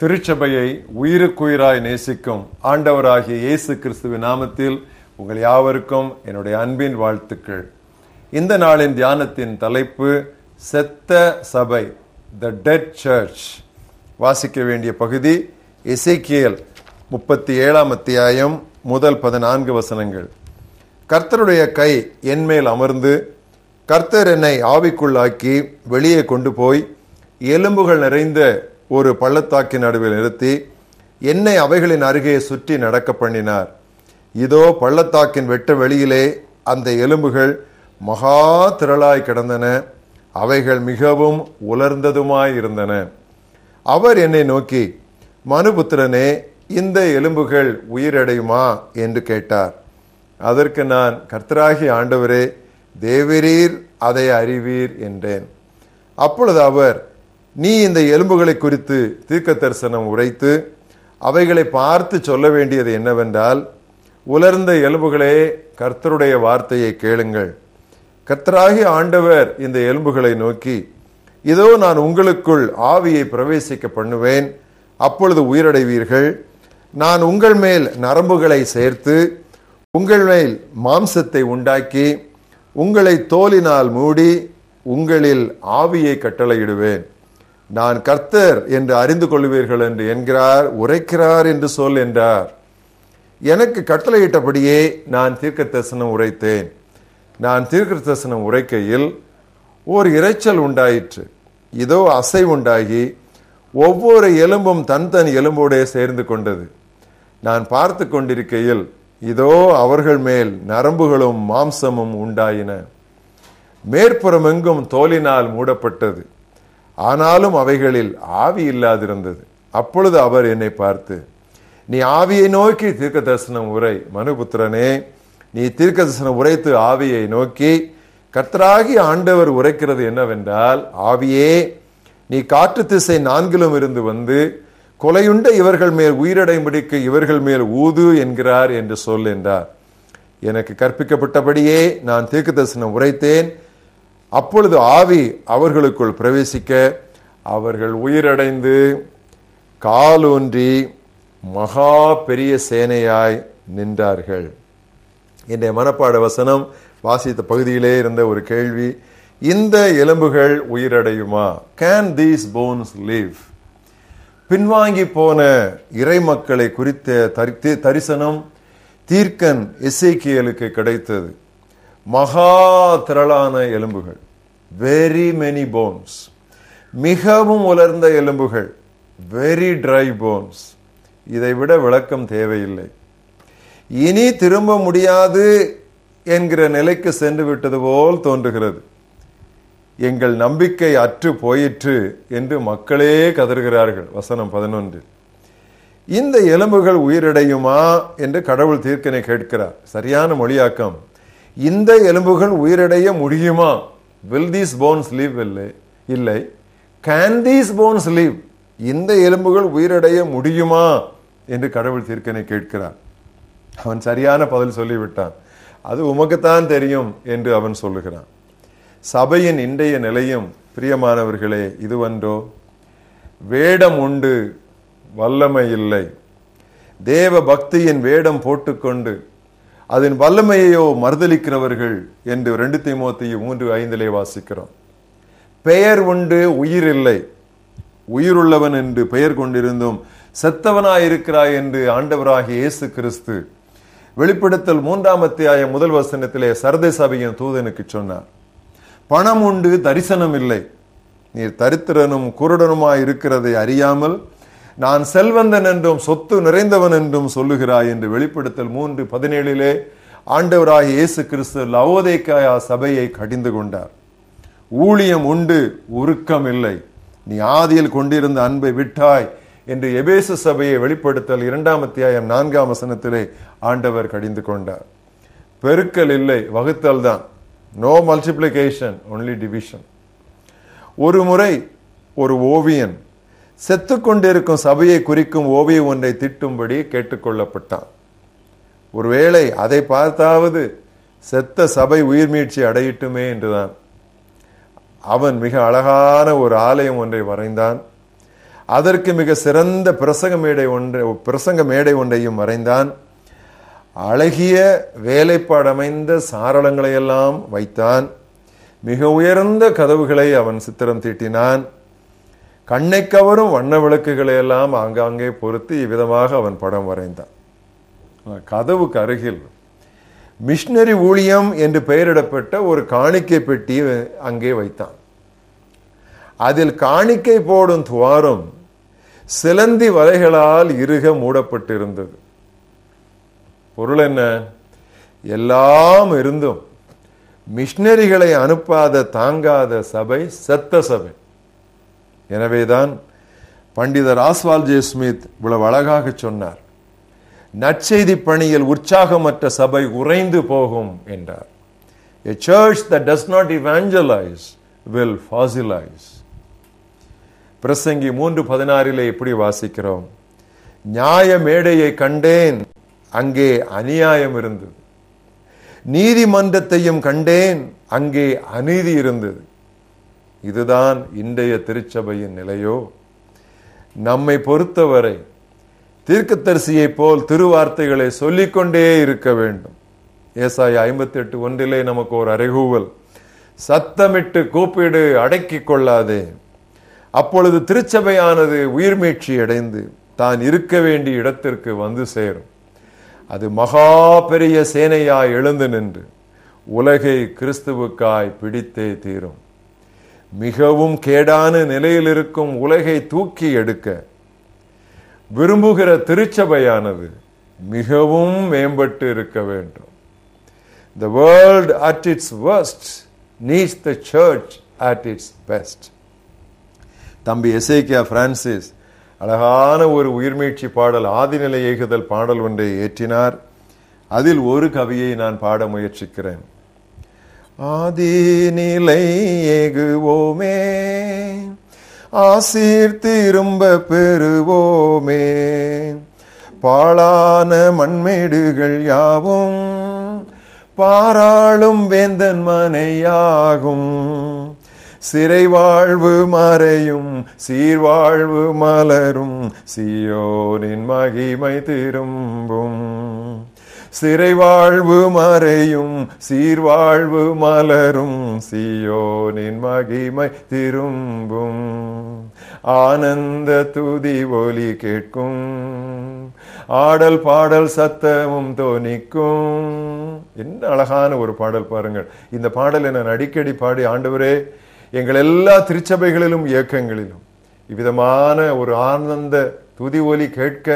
திருச்சபையை உயிருக்குயிராய் நேசிக்கும் ஆண்டவராகிய இயேசு கிறிஸ்துவின் நாமத்தில் உங்கள் யாவருக்கும் என்னுடைய அன்பின் வாழ்த்துக்கள். இந்த நாளின் தியானத்தின் தலைப்பு செத்த சபை த டெட் சர்ச் வாசிக்க வேண்டிய பகுதி இசைக்கியல் முப்பத்தி ஏழாம் அத்தியாயம் முதல் பதினான்கு வசனங்கள். கர்த்தருடைய கை என்மேல் அமர்ந்து கர்த்தர் என்னை ஆவிக்குள்ளாக்கி வெளியே கொண்டு போய் எலும்புகள் நிறைந்த ஒரு பள்ளத்தாக்கின் நடுவில் நிறுத்தி என்னை அவைகளின் அருகே சுற்றி நடக்க பண்ணினார். இதோ பள்ளத்தாக்கின் வெட்ட வெளியிலே அந்த எலும்புகள் மகா திரளாய் கிடந்தன. அவைகள் மிகவும் உலர்ந்ததுமாய் இருந்தன. அவர் என்னை நோக்கி மனுபுத்திரனே இந்த எலும்புகள் உயிரடையுமா? என்று கேட்டார். அதற்கு நான் கர்த்தராகி ஆண்டவரே தேவரீர் அதை அறிவீர் என்றேன். அப்பொழுது அவர் நீ இந்த எலும்புகளை குறித்து தீர்க்க தரிசனம் உரைத்து அவைகளை பார்த்து சொல்ல வேண்டியது என்னவென்றால் உலர்ந்த எலும்புகளே கர்த்தருடைய வார்த்தையை கேளுங்கள். கர்த்தராகி ஆண்டவர் இந்த எலும்புகளை நோக்கி இதோ நான் உங்களுக்குள் ஆவியை பிரவேசிக்க பண்ணுவேன் அப்பொழுது உயிரடைவீர்கள். நான் உங்கள் மேல் நரம்புகளை சேர்த்து உங்கள் மேல் மாம்சத்தை உண்டாக்கி உங்களை தோலினால் மூடி உங்களில் ஆவியை கட்டளையிடுவேன். நான் கர்த்தர் என்று அறிந்து கொள்வீர்கள் என்று என்கிறார் உரைக்கிறார் என்று சொல் என்றார். எனக்கு கட்டளையிட்டபடியே நான் தீர்க்க தரிசனம் உரைத்தேன். நான் தீர்க்க தரிசனம் உரைக்கையில் ஓர் இரைச்சல் உண்டாயிற்று. இதோ அசை உண்டாகி ஒவ்வொரு எலும்பும் தன் தன் எலும்போடே சேர்ந்து கொண்டது. நான் பார்த்து கொண்டிருக்கையில் இதோ அவர்கள் மேல் நரம்புகளும் மாம்சமும் உண்டாயின. மேற்புறமெங்கும் தோலினால் மூடப்பட்டது. ஆனாலும் அவைகளில் ஆவி இல்லாதிருந்தது. அப்பொழுது அவர் என்னை பார்த்து நீ ஆவியை நோக்கி தீர்க்க தரிசனம் உரை மனுபுத்திரனே. நீ தீர்க்க தரிசனம் உரைத்து ஆவியை நோக்கி கர்த்தராகி ஆண்டவர் உரைக்கிறது என்னவென்றால் ஆவியே நீ காற்று திசை நான்கிலும் இருந்து வந்து கொலையுண்ட இவர்கள் மேல் உயிரடைம்படிக்கு இவர்கள் மேல் ஊது என்கிறார் என்று சொல் என்றார். எனக்கு கற்பிக்கப்பட்டபடியே நான் தீர்க்க தரிசனம் உரைத்தேன். அப்பொழுது ஆவி அவர்களுக்குள் பிரவேசிக்க அவர்கள் உயிரடைந்து காலூன்றி மகா பெரிய சேனையாய் நின்றார்கள். என்னுடைய மனப்பாட வசனம் வாசித்த பகுதியிலே இருந்த ஒரு கேள்வி இந்த எலும்புகள் உயிரடையுமா? கேன் தீஸ் போன்ஸ் லீவ் பின்வாங்கி போன இறை மக்களை குறித்த தரிசனம் தீர்க்கன் இசைக்கியலுக்கு கிடைத்தது. மகா திரளான எலும்புகள். வெரி மெனி போன்ஸ் மிகவும் உலர்ந்த எலும்புகள். வெரி ட்ரை போன்ஸ் இதை விட விளக்கம் தேவையில்லை. இனி திரும்ப முடியாது என்கிற நிலைக்கு சென்று விட்டது போல் தோன்றுகிறது. எங்கள் நம்பிக்கை அற்று போயிற்று என்று மக்களே கதறுகிறார்கள். வசனம் பதினொன்று இந்த எலும்புகள் உயிரிடையுமா என்று கடவுள் தீர்க்கனை கேட்கிறார். சரியான மொழியாக்கம். இந்த எலும்புகள் உயிரடைய முடியுமா? வில் தீஸ் போன்ஸ் லீவ் இல்லை. இல்லை. கேன் தீஸ் போன்ஸ் லீவ் இந்த எலும்புகள் உயிரடைய முடியுமா? என்று கடவுள் தீர்க்கனை கேட்கிறார். அவன் சரியான பதில் சொல்லிவிட்டான். அது உமக்குத்தான் தெரியும் என்று அவன் சொல்லுகிறான். சபையின் இன்றைய நிலையும் பிரியமானவர்களே இதுவன்றோ? வேடம் உண்டு வல்லமை இல்லை. தேவ பக்தியின் வேடம் போட்டுக்கொண்டு அதன் வல்லமையையோ மறுதளிக்கிறவர்கள் என்று ரெண்டு திமுத்தி மூன்று ஐந்திலே வாசிக்கிறோம். பெயர் உண்டு உயிர் இல்லை. உயிருள்ளவன் என்று பெயர் கொண்டிருந்தும் செத்தவனாயிருக்கிறாய் என்று ஆண்டவராகிய இயேசு கிறிஸ்து வெளிப்படுத்தல் மூன்றாம் அத்தியாய முதல் வசனத்திலே சரதை சபையின் தூதனுக்கு சொன்னார். பணம் உண்டு தரிசனம் இல்லை. நீர் தரித்திரனும் குருடனுமாய் இருக்கிறதை அறியாமல் நான் செல்வந்தன் என்றும் சொத்து நிறைந்தவன் என்றும் சொல்லுகிறாய் என்று வெளிப்படுத்தல் மூன்று பதினேழிலே ஆண்டவராக இயேசு கிறிஸ்து லவோதேக்காயா சபையை கடிந்து கொண்டார். ஊழியம் உண்டு உருக்கம் இல்லை. நீ ஆதியில் கொண்டிருந்த அன்பை விட்டாய் என்று எபேசு சபையை வெளிப்படுத்தல் இரண்டாம் அத்தியாயம் நான்காம் வசனத்திலே ஆண்டவர் கடிந்து கொண்டார். பெருக்கல் இல்லை வகுத்தல் தான். நோ மல்டிப்ளிகேஷன் ஒன்லி டிவிஷன் ஒரு முறை ஒரு ஓவியன் செத்து கொண்டிருக்கும் சபையை குறிக்கும் ஓவியம் ஒன்றை திட்டும்படி கேட்டுக்கொள்ளப்பட்டான். ஒருவேளை அதை பார்த்தாவது செத்த சபை உயிர் மீட்சி அடையிட்டுமே என்றுதான். அவன் மிக அழகான ஒரு ஆலயம் ஒன்றை வரைந்தான். அதற்கு மிக சிறந்த பிரசங்க மேடை ஒன்றை பிரசங்க மேடை ஒன்றையும் வரைந்தான். அழகிய வேலைப்பாடமைந்த சாரளங்களை எல்லாம் வைத்தான். மிக உயர்ந்த கதவுகளை அவன் சித்திரம் தீட்டினான். கண்ணை கவரும் வண்ண விளக்குகளை எல்லாம் ஆங்காங்கே பொருத்தி இவ்விதமாக அவன் படம் வரைந்தான். கதவுக்கு அருகில் மிஷினரி ஊழியம் என்று பெயரிடப்பட்ட ஒரு காணிக்கை பெட்டி அங்கே வைத்தான். அதில் காணிக்கை போடும் துவாரம் சிலந்தி வலைகளால் இறுக மூடப்பட்டிருந்தது. பொருள் என்ன? எல்லாம் இருந்தும் மிஷினரிகளை அனுப்பாத தாங்காத சபை செத்த சபை. எனவேதான் பண்டிதர் ஆஸ்வால் ஜே ஸ்மித் இவ்வளவு அழகாக சொன்னார். நற்செய்தி பணியில் உற்சாகமற்ற சபை உறைந்து போகும் என்றார். A church that does not evangelize will fossilize. பிரசங்கி மூன்று பதினாறிலே இப்படி வாசிக்கிறோம்? நியாய மேடையை கண்டேன் அங்கே அநியாயம் இருந்தது. நீதிமன்றத்தையும் கண்டேன் அங்கே அநீதி இருந்தது. இதுதான் இன்றைய திருச்சபையின் நிலையோ? நம்மை பொறுத்தவரை தீர்க்கத்தரிசியை போல் திருவார்த்தைகளை சொல்லிக்கொண்டே இருக்க வேண்டும். ஏசாய ஐம்பத்தி எட்டு ஒன்றிலே நமக்கு ஒரு அறைகூவல். சத்தமிட்டு கூப்பிடு அடக்கிக் கொள்ளாதே. அப்பொழுது திருச்சபையானது உயிர்மீட்சி அடைந்து தான் இருக்க வேண்டிய இடத்திற்கு வந்து சேரும். அது மகா பெரிய சேனையாய் எழுந்து நின்று உலகை கிறிஸ்துவுக்காய் பிடித்தே தீரும். மிகவும் கேடான நிலையில் இருக்கும் உலகை தூக்கி எடுக்க விரும்புகிற திருச்சபையானது மிகவும் மேம்பட்டு இருக்க வேண்டும். The world at its worst needs the church at its best தம்பி எசேக்கியா பிரான்சிஸ் அழகான ஒரு உயிர்மீழ்ச்சி பாடல் ஆதிநிலை ஏகுதல் பாடல் ஒன்றை ஏற்றினார். அதில் ஒரு கவியை நான் பாட முயற்சிக்கிறேன். ஆதிநிலை ஏகுவோமே. ஆசீர் திரும்ப பெறுவோமே. பாழான மண்மேடுகள் யாவும் பாராளும் வேந்தன் மனையாகும். சிறை வாழ்வு மறையும் சீர்வாழ்வு மலரும் சியோனின் மகிமை திரும்பும். சிறைவாழ்வு மறையும் சீர்வாழ்வு மலரும் சியோனின் மகிமை திரும்பும். ஆனந்த துதி ஒலி கேட்கும் ஆடல் பாடல் சத்தமும் தோனிக்கும். என்ன அழகான ஒரு பாடல் பாருங்கள். இந்த பாடலை நான் அடிக்கடி பாடி ஆண்டவரே எங்கள் எல்லா திருச்சபைகளிலும் இயக்கங்களிலும் இவ்விதமான ஒரு ஆனந்த துதி ஒலி கேட்க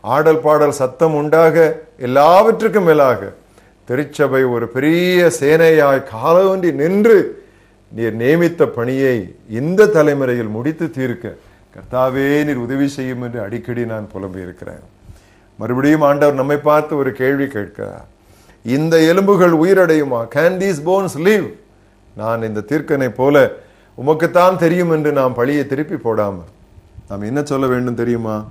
ஆடல் பாடல் சத்தம் உண்டாக எல்லாவற்றுக்கும் மேலாக திருச்சபை ஒரு பெரிய சேனையாய் காலோன்றி நின்று நீர் நியமித்த பணியை இந்த தலைமுறையில் முடித்து தீர்க்க கர்த்தாவே நீர் உதவி செய்யும் என்று அடிக்கடி நான் புலம்பி இருக்கிறேன் மறுபடியும் ஆண்டவர் நம்மை பார்த்து ஒரு கேள்வி கேட்கிறார். இந்த எலும்புகள் உயிரடையுமா? கேன் தீஸ் போன்ஸ் லீவ் நான் இந்த தீர்க்கனை போல உமக்குத்தான் தெரியும் என்று நாம் பழியை திருப்பி போடாமல். நாம் என்ன சொல்ல வேண்டும் தெரியுமா?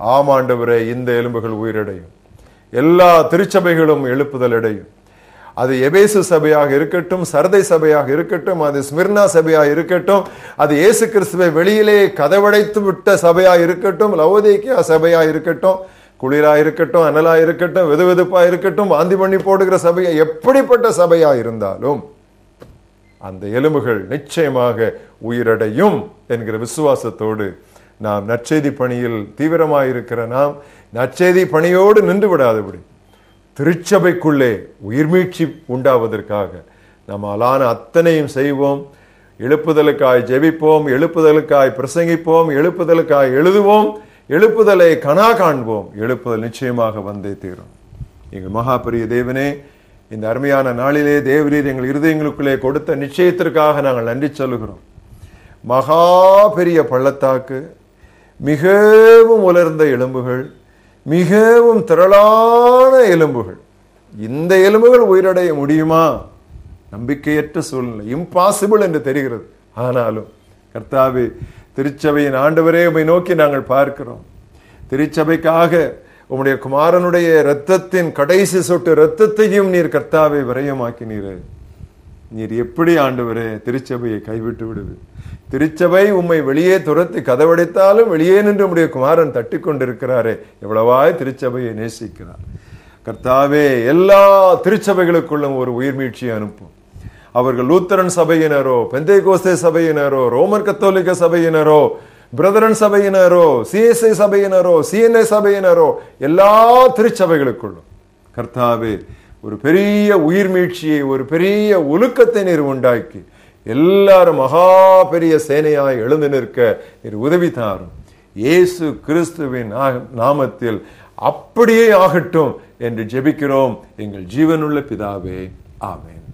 ஆமாண்டவரே இந்த எலும்புகள் உயிரடையும். எல்லா திருச்சபைகளும் எழுப்புதல் அடையும். அது எபேசு சபையாக இருக்கட்டும் சரதை சபையாக இருக்கட்டும் அது ஸ்மிர்னா சபையாக இருக்கட்டும் அது இயேசு கிறிஸ்துவை வெளியிலே கதவடைத்து விட்ட சபையா இருக்கட்டும் லவோதேக்கியா சபையா இருக்கட்டும் குளிரா இருக்கட்டும் அனலா இருக்கட்டும் வெது வெதுப்பா இருக்கட்டும் வாந்தி பண்ணி போடுகிற சபையா எப்படிப்பட்ட சபையா இருந்தாலும் அந்த எலும்புகள் நிச்சயமாக உயிரடையும் என்கிற விசுவாசத்தோடு நாம் நற்செய்தி பணியில் தீவிரமாயிருக்கிற நாம் நற்செய்தி பணியோடு நின்று விடாதபடி திருச்சபைக்குள்ளே உயிர்மீட்சி உண்டாவதற்காக நாம் அலான அத்தனையும் செய்வோம். எழுப்புதலுக்காய் ஜெபிப்போம் எழுப்புதலுக்காய் பிரசங்கிப்போம் எழுப்புதலுக்காய் எழுதுவோம் எழுப்புதலை கனா காண்போம். எழுப்புதல் நிச்சயமாக வந்தே தீரும். எங்கள் மகாபெரிய தேவனே இந்த அருமையான நாளிலே தேவரீர் எங்கள் இருதயங்களுக்குள்ளே கொடுத்த நிச்சயத்திற்காக நாங்கள் நன்றி சொல்லுகிறோம். மகா பெரிய பள்ளத்தாக்கு மிகவும் உலர்ந்த எலும்புகள் மிகவும் திரளான எலும்புகள். இந்த எலும்புகள் உயிரடைய முடியுமா? நம்பிக்கையற்ற சூழ்நிலை. இம்பாசிபிள் என்று தெரிகிறது. ஆனாலும் கர்த்தாவே திருச்சபையின் ஆண்டவரே உமை நோக்கி நாங்கள் பார்க்கிறோம். திருச்சபைக்காக உம்முடைய குமாரனுடைய இரத்தத்தின் கடைசி சொட்டு இரத்தத்தையும் நீர் கர்த்தாவை விரயமாக்கினீர்கள் நீர் எப்படி ஆண்டவரே திருச்சபையை கைவிட்டு விடுது? திருச்சபை உம்மை வெளியே துரத்தி கதவடைத்தாலும் வெளியே நின்று உடைய குமாரன் தட்டி கொண்டிருக்கிறாரே எவ்வளவாய் திருச்சபையை நேசிக்கிறார். கர்த்தாவே எல்லா திருச்சபைகளுக்குள்ளும் ஒரு உயிர்மீழ்ச்சியை அனுப்பும். அவர்கள் லூத்தரன் சபையினரோ பெந்தை கோஸ்தே சபையினரோ ரோமன் கத்தோலிக்க சபையினரோ பிரதரன் சபையினரோ சிஎஸ்ஐ சபையினரோ சிஎன்ஐ சபையினரோ எல்லா திருச்சபைகளுக்குள்ளும். கர்த்தாவே ஒரு பெரிய உயிர்மீழ்ச்சியை ஒரு பெரிய ஒழுக்கத்தை நீர் உண்டாக்கி எல்லாரும் மகா பெரிய சேனையாய் எழுந்து நிற்க நீர் உதவி தாரும். இயேசு கிறிஸ்துவின் நா- நாமத்தில் அப்படியே ஆகட்டும் என்று ஜெபிக்கிறோம். எங்கள் ஜீவனுள்ள பிதாவே ஆமேன்.